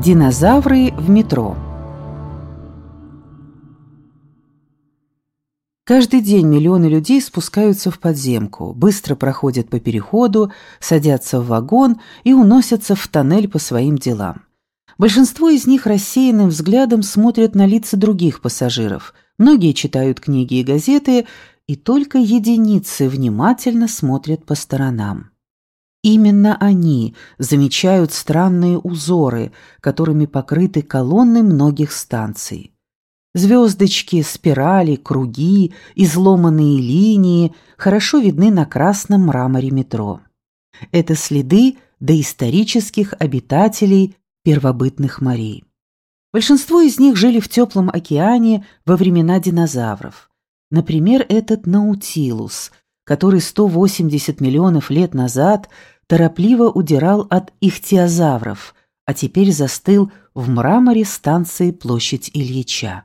Динозавры в метро. Каждый день миллионы людей спускаются в подземку, быстро проходят по переходу, садятся в вагон и уносятся в тоннель по своим делам. Большинство из них рассеянным взглядом смотрят на лица других пассажиров, многие читают книги и газеты, и только единицы внимательно смотрят по сторонам. Именно они замечают странные узоры, которыми покрыты колонны многих станций. Звездочки, спирали, круги, изломанные линии хорошо видны на красном мраморе метро. Это следы доисторических обитателей первобытных морей. Большинство из них жили в теплом океане во времена динозавров. Например, этот Наутилус, который 180 миллионов лет назад торопливо удирал от ихтиозавров, а теперь застыл в мраморе станции площадь Ильича.